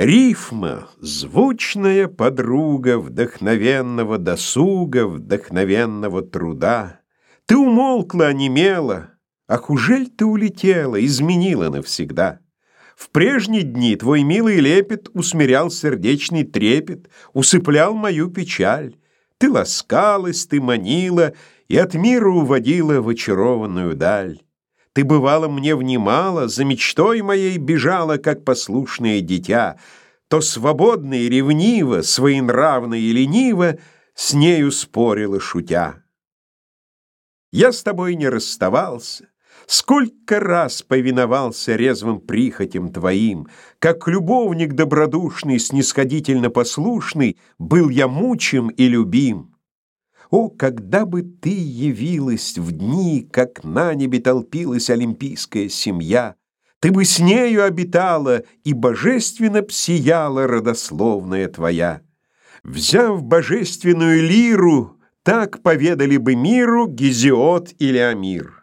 Рифма — звучная подруга Вдохновенного досуга, Вдохновенного труда. Ты умолкла, онемела, Ах, ужель ты улетела, Изменила навсегда? В прежние дни твой милый лепет Усмирял сердечный трепет, Усыплял мою печаль. Ты ласкалась, ты манила И от мира уводила В очарованную даль. Ты, бывало, мне внимала, За мечтой моей бежала, Как послушное дитя, То свободно и ревниво, Своенравно и лениво С нею спорила, шутя. Я с тобой не расставался, Сколько раз повиновался Резвым прихотям твоим, Как любовник добродушный, Снисходительно послушный, Был я мучим и любим. О, когда бы ты явилась в дни, как на небе толпилась олимпийская семья, ты бы с нею обитала, и божественно псияла родословная твоя. Взяв божественную лиру, так поведали бы миру Гезиот или Амир.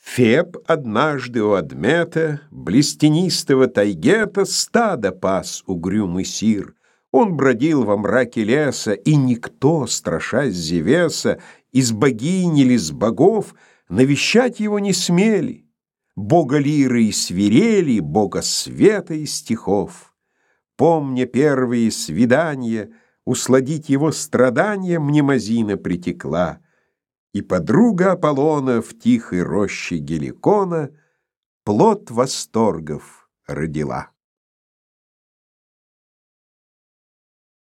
Феб однажды у Адмета, блестянистого тайгета, стадо пас угрюмый сир. Он бродил во мраке леса, и никто, страшась Зевеса, из богинь или с богов, навещать его не смели. Бога лиры и свирели, бога света и стихов. Помня первые свидания, усладить его страдания Мнемозина притекла, и подруга Аполлона в тихой роще Геликона плод восторгов родила.